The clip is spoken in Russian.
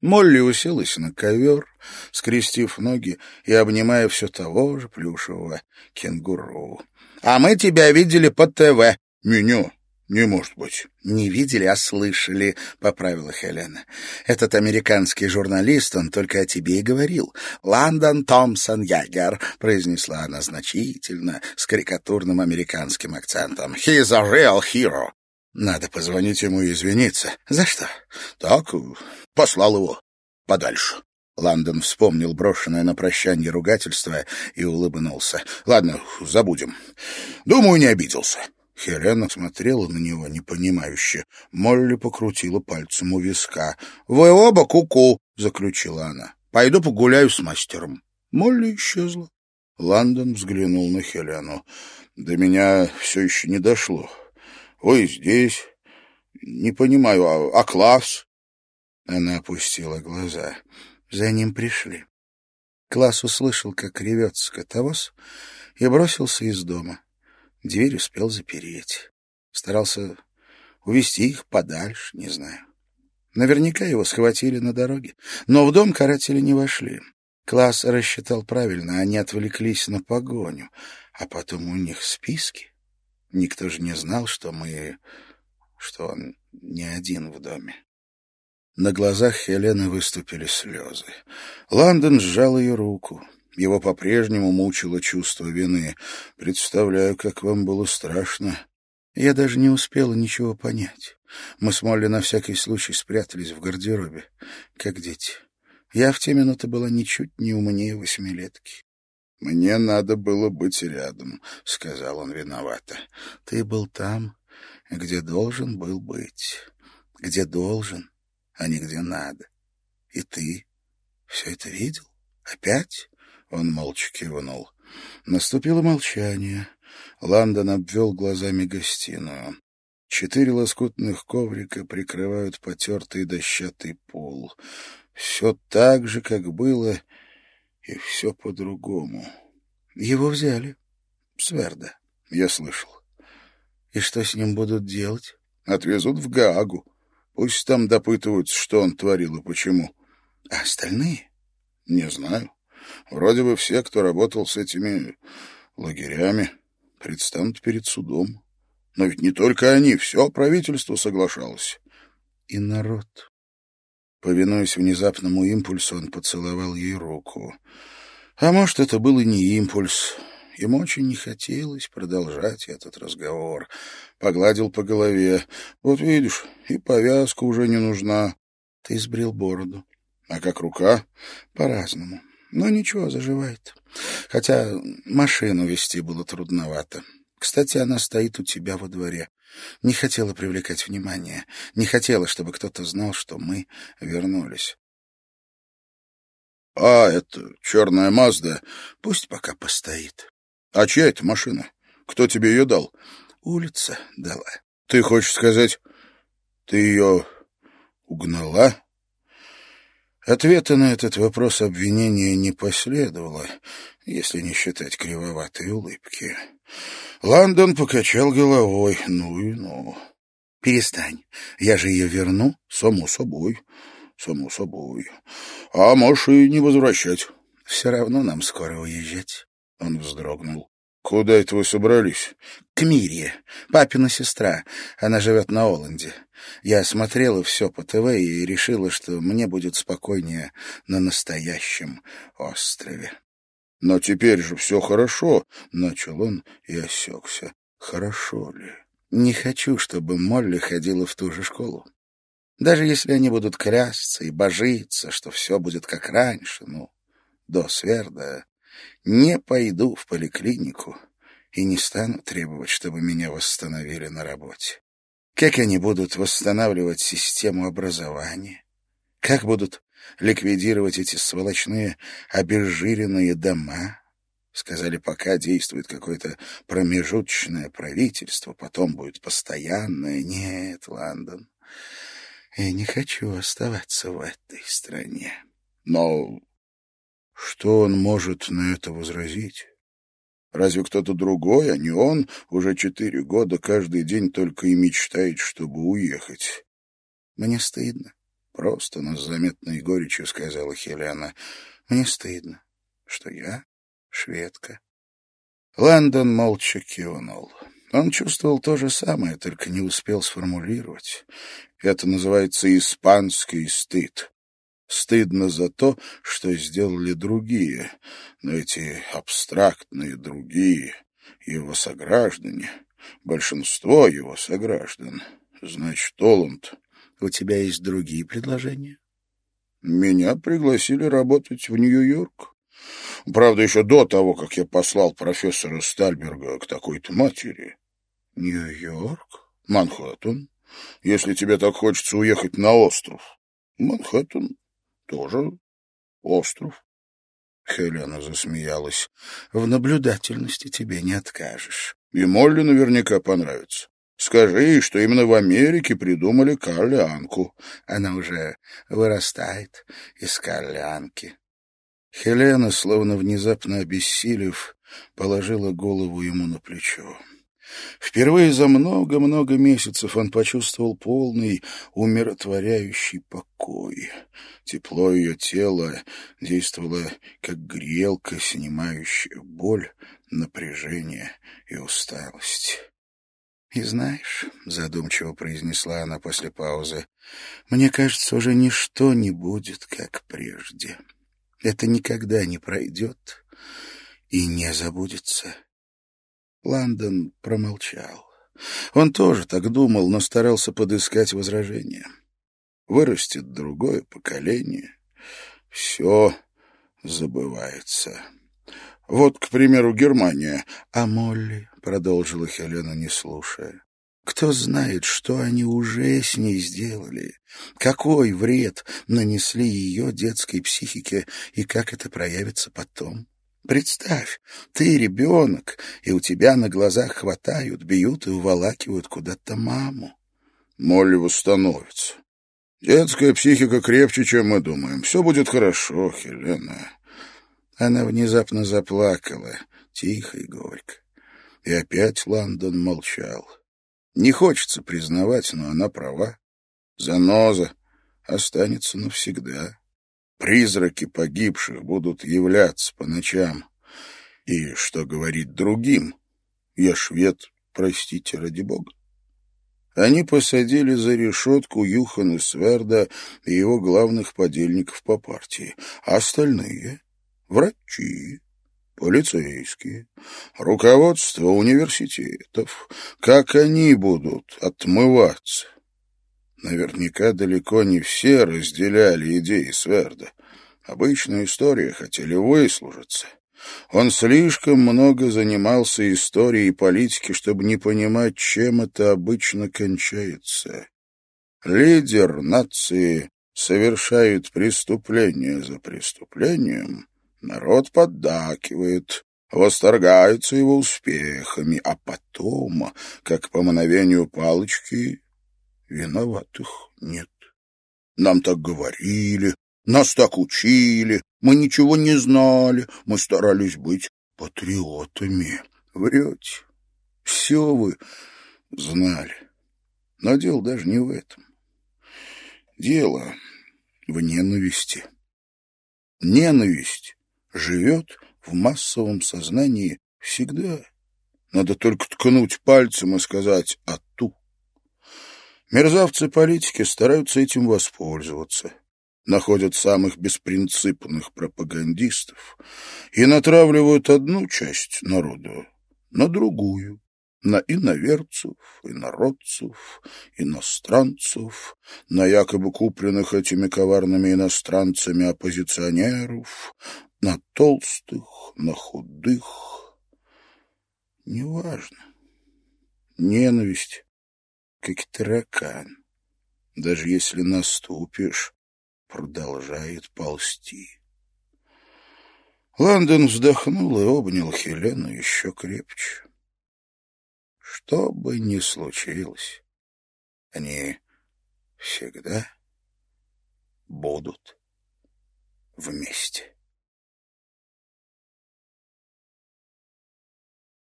Молли уселась на ковер, скрестив ноги и обнимая все того же плюшевого кенгуру. — А мы тебя видели по ТВ. — Меня? «Не может быть». «Не видели, а слышали», — поправила Хелена. «Этот американский журналист, он только о тебе и говорил. Лондон Томпсон Ягер», — произнесла она значительно, с карикатурным американским акцентом. «He's a real hero». «Надо позвонить ему и извиниться». «За что?» «Так, послал его подальше». Лондон вспомнил брошенное на прощание ругательство и улыбнулся. «Ладно, забудем. Думаю, не обиделся». Хелена смотрела на него непонимающе. Молли покрутила пальцем у виска. — Вы оба куку, -ку, — заключила она. — Пойду погуляю с мастером. Молли исчезла. Лондон взглянул на Хелену. — До меня все еще не дошло. Вы здесь. Не понимаю, а, а класс? Она опустила глаза. За ним пришли. Класс услышал, как ревет скотовоз, и бросился из дома. Дверь успел запереть. Старался увести их подальше, не знаю. Наверняка его схватили на дороге. Но в дом каратели не вошли. Класс рассчитал правильно, они отвлеклись на погоню. А потом у них списки. Никто же не знал, что мы... что он не один в доме. На глазах Хелены выступили слезы. Лондон сжал ее руку. Его по-прежнему мучило чувство вины. Представляю, как вам было страшно. Я даже не успела ничего понять. Мы с Молли на всякий случай спрятались в гардеробе, как дети. Я в те минуты была ничуть не умнее восьмилетки. «Мне надо было быть рядом», — сказал он виновато. «Ты был там, где должен был быть. Где должен, а не где надо. И ты все это видел? Опять?» Он молча кивнул. Наступило молчание. Ландон обвел глазами гостиную. Четыре лоскутных коврика прикрывают потертый дощатый пол. Все так же, как было, и все по-другому. Его взяли. Сверда. Я слышал. И что с ним будут делать? Отвезут в Гаагу. Пусть там допытываются, что он творил и почему. А остальные? Не знаю. Вроде бы все, кто работал с этими лагерями, предстанут перед судом. Но ведь не только они, все правительство соглашалось. И народ. Повинуясь внезапному импульсу, он поцеловал ей руку. А может, это был и не импульс. Ему очень не хотелось продолжать этот разговор. Погладил по голове. Вот видишь, и повязка уже не нужна. Ты сбрил бороду. А как рука? По-разному. Но ничего, заживает. Хотя машину вести было трудновато. Кстати, она стоит у тебя во дворе. Не хотела привлекать внимание. Не хотела, чтобы кто-то знал, что мы вернулись. — А, это черная Мазда. Пусть пока постоит. — А чья это машина? Кто тебе ее дал? — Улица дала. — Ты хочешь сказать, ты ее угнала? Ответа на этот вопрос обвинения не последовало, если не считать кривоватой улыбки. Лондон покачал головой. Ну и ну. Перестань. Я же ее верну. Само собой. Само собой. А можешь и не возвращать. Все равно нам скоро уезжать. Он вздрогнул. «Куда это вы собрались?» «К Мире. Папина сестра. Она живет на Оланде. Я смотрела все по ТВ и решила, что мне будет спокойнее на настоящем острове». «Но теперь же все хорошо», — начал он и осекся. «Хорошо ли?» «Не хочу, чтобы Молли ходила в ту же школу. Даже если они будут клясться и божиться, что все будет как раньше, ну, до Сверда, не пойду в поликлинику и не стану требовать, чтобы меня восстановили на работе. Как они будут восстанавливать систему образования? Как будут ликвидировать эти сволочные обезжиренные дома? Сказали, пока действует какое-то промежуточное правительство, потом будет постоянное. Нет, Лондон, я не хочу оставаться в этой стране. Но что он может на это возразить? Разве кто-то другой, а не он, уже четыре года каждый день только и мечтает, чтобы уехать? Мне стыдно. Просто, но с заметной горечью сказала Хелена. Мне стыдно, что я шведка. Лэндон молча кивнул. Он чувствовал то же самое, только не успел сформулировать. Это называется испанский стыд. Стыдно за то, что сделали другие, но эти абстрактные другие, его сограждане, большинство его сограждан. Значит, Оланд, у тебя есть другие предложения? Меня пригласили работать в Нью-Йорк. Правда, еще до того, как я послал профессора Стальберга к такой-то матери. Нью-Йорк? Манхэттен. Если тебе так хочется уехать на остров. Манхэттен тоже остров. Хелена засмеялась. В наблюдательности тебе не откажешь. И Молли наверняка понравится. Скажи, что именно в Америке придумали карлианку. Она уже вырастает из карлианки. Хелена, словно внезапно обессилев, положила голову ему на плечо. Впервые за много-много месяцев он почувствовал полный, умиротворяющий покой. Тепло ее тела действовало, как грелка, снимающая боль, напряжение и усталость. «И знаешь», — задумчиво произнесла она после паузы, — «мне кажется, уже ничто не будет, как прежде. Это никогда не пройдет и не забудется». Лондон промолчал. Он тоже так думал, но старался подыскать возражения. Вырастет другое поколение. Все забывается. Вот, к примеру, Германия. А Молли, — продолжила Хелена, не слушая, — кто знает, что они уже с ней сделали, какой вред нанесли ее детской психике и как это проявится потом. Представь, ты ребенок, и у тебя на глазах хватают, бьют и уволакивают куда-то маму. Молли восстановится. Детская психика крепче, чем мы думаем. Все будет хорошо, Хелена. Она внезапно заплакала, тихо и горько. И опять Лондон молчал. Не хочется признавать, но она права. Заноза останется навсегда. Призраки погибших будут являться по ночам. И что говорить другим? Я швед, простите ради бога. Они посадили за решетку Юхана Сверда и его главных подельников по партии, а остальные — врачи, полицейские, руководство университетов. Как они будут отмываться? Наверняка далеко не все разделяли идеи Сверда. Обычная история, хотели выслужиться. Он слишком много занимался историей и политикой, чтобы не понимать, чем это обычно кончается. Лидер нации совершает преступление за преступлением, народ поддакивает, восторгается его успехами, а потом, как по мановению палочки, Виноватых нет. Нам так говорили, нас так учили, мы ничего не знали, мы старались быть патриотами. Врете. Все вы знали. Но дело даже не в этом. Дело в ненависти. Ненависть живет в массовом сознании всегда. Надо только ткнуть пальцем и сказать «ату». Мерзавцы-политики стараются этим воспользоваться, находят самых беспринципных пропагандистов и натравливают одну часть народа на другую, на иноверцев, инородцев, иностранцев, на якобы купленных этими коварными иностранцами оппозиционеров, на толстых, на худых. Неважно. Ненависть как таракан. Даже если наступишь, продолжает ползти. Лондон вздохнул и обнял Хелену еще крепче. Что бы ни случилось, они всегда будут вместе.